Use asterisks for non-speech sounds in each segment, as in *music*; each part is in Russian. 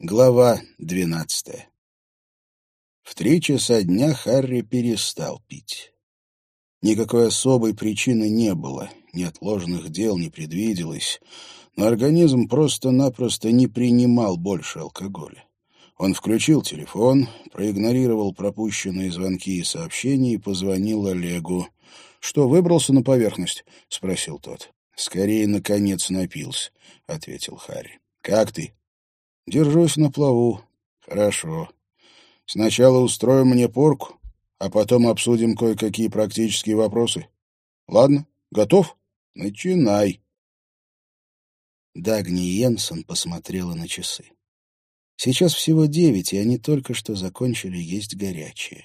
Глава двенадцатая. В три часа дня Харри перестал пить. Никакой особой причины не было, неотложных дел не предвиделось, но организм просто-напросто не принимал больше алкоголя. Он включил телефон, проигнорировал пропущенные звонки и сообщения и позвонил Олегу. «Что, выбрался на поверхность?» — спросил тот. «Скорее, наконец, напился», — ответил Харри. «Как ты?» Держусь на плаву. Хорошо. Сначала устроим мне порку, а потом обсудим кое-какие практические вопросы. Ладно, готов? Начинай. Дагни Йенсен посмотрела на часы. Сейчас всего девять, и они только что закончили есть горячее.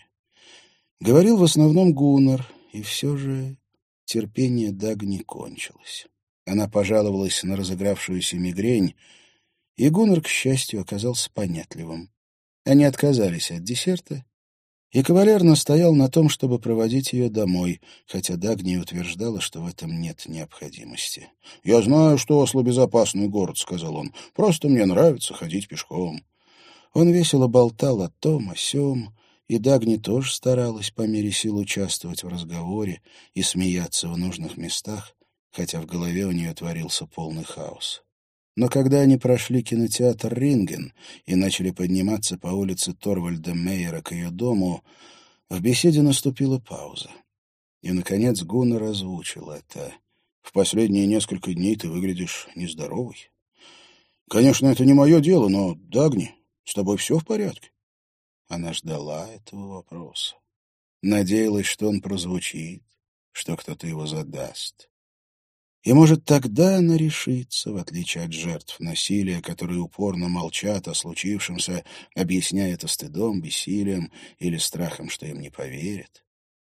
Говорил в основном Гуннар, и все же терпение Дагни кончилось. Она пожаловалась на разыгравшуюся мигрень, и Гуннер, к счастью, оказался понятливым. Они отказались от десерта, и кавалер настоял на том, чтобы проводить ее домой, хотя Дагни утверждала, что в этом нет необходимости. «Я знаю, что Осло — безопасный город», — сказал он. «Просто мне нравится ходить пешком». Он весело болтал о том, о сём, и Дагни тоже старалась по мере сил участвовать в разговоре и смеяться в нужных местах, хотя в голове у нее творился полный хаос. Но когда они прошли кинотеатр «Ринген» и начали подниматься по улице Торвальда Мейера к ее дому, в беседе наступила пауза. И, наконец, Гуна озвучил это. «В последние несколько дней ты выглядишь нездоровой. Конечно, это не мое дело, но, Дагни, с тобой все в порядке?» Она ждала этого вопроса. Надеялась, что он прозвучит, что кто-то его задаст. И, может, тогда она решится, в отличие от жертв насилия, которые упорно молчат о случившемся, объясняя это стыдом, бессилием или страхом, что им не поверят.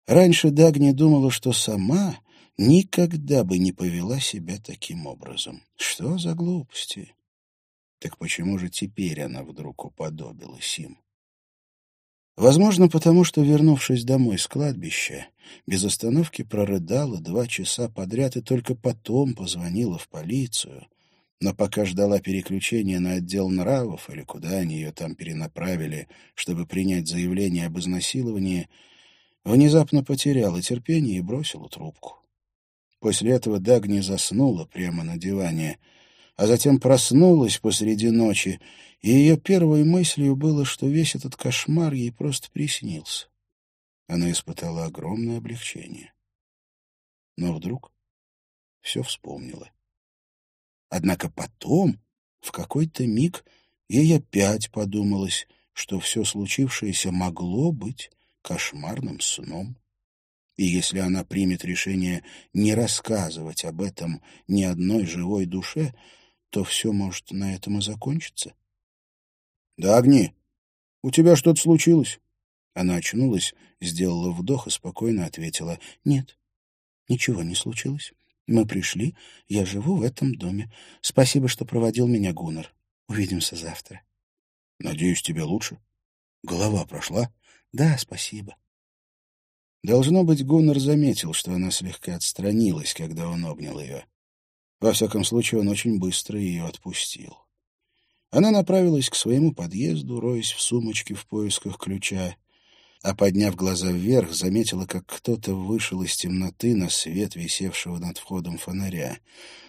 Раньше Дагни думала, что сама никогда бы не повела себя таким образом. Что за глупости? Так почему же теперь она вдруг уподобилась им? Возможно, потому что, вернувшись домой с кладбища, без остановки прорыдала два часа подряд и только потом позвонила в полицию. Но пока ждала переключения на отдел нравов или куда они ее там перенаправили, чтобы принять заявление об изнасиловании, внезапно потеряла терпение и бросила трубку. После этого Дагни заснула прямо на диване — а затем проснулась посреди ночи, и ее первой мыслью было, что весь этот кошмар ей просто приснился. Она испытала огромное облегчение. Но вдруг все вспомнила. Однако потом, в какой-то миг, ей опять подумалось, что все случившееся могло быть кошмарным сном. И если она примет решение не рассказывать об этом ни одной живой душе, то все может на этом и закончиться. — Да, Агни, у тебя что-то случилось? Она очнулась, сделала вдох и спокойно ответила. — Нет, ничего не случилось. Мы пришли, я живу в этом доме. Спасибо, что проводил меня Гуннер. Увидимся завтра. — Надеюсь, тебе лучше? Голова прошла? — Да, спасибо. Должно быть, Гуннер заметил, что она слегка отстранилась, когда он обнял ее. Во всяком случае, он очень быстро ее отпустил. Она направилась к своему подъезду, роясь в сумочке в поисках ключа, а, подняв глаза вверх, заметила, как кто-то вышел из темноты на свет висевшего над входом фонаря.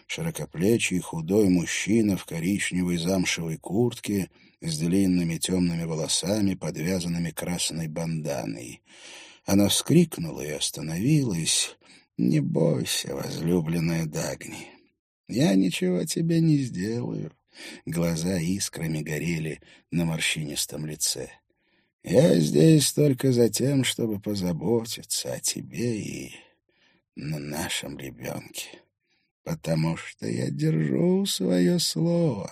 Широкоплечий, худой мужчина в коричневой замшевой куртке с длинными темными волосами, подвязанными красной банданой. Она вскрикнула и остановилась. «Не бойся, возлюбленная Дагни, я ничего тебе не сделаю. Глаза искрами горели на морщинистом лице. Я здесь только за тем, чтобы позаботиться о тебе и на нашем ребенке. Потому что я держу свое слово.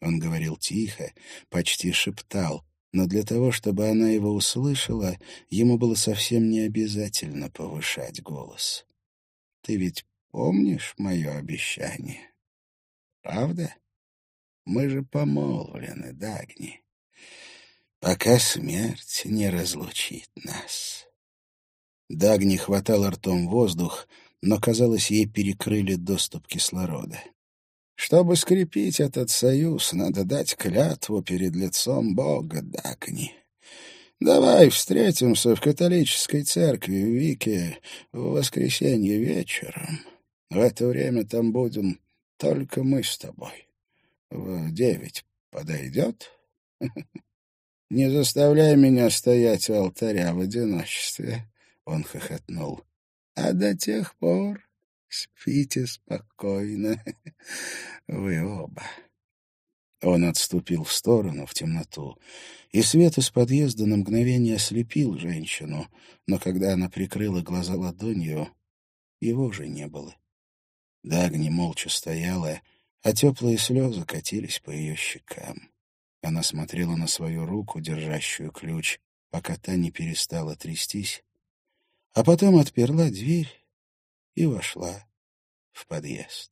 Он говорил тихо, почти шептал, но для того, чтобы она его услышала, ему было совсем не обязательно повышать голос. Ты ведь Помнишь мое обещание? Правда? Мы же помолвлены, Дагни. Пока смерть не разлучит нас. Дагни хватала ртом воздух, но, казалось, ей перекрыли доступ кислорода. Чтобы скрепить этот союз, надо дать клятву перед лицом Бога, Дагни. Давай встретимся в католической церкви в Вике в воскресенье вечером. В это время там будем только мы с тобой. В девять подойдет? Не заставляй меня стоять у алтаря в одиночестве. Он хохотнул. А до тех пор спите спокойно. *laughs* Вы оба. Он отступил в сторону, в темноту, и свет из подъезда на мгновение ослепил женщину, но когда она прикрыла глаза ладонью, его уже не было. Дагни молча стояла, а теплые слезы катились по ее щекам. Она смотрела на свою руку, держащую ключ, пока та не перестала трястись, а потом отперла дверь и вошла в подъезд.